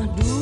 rumah dulu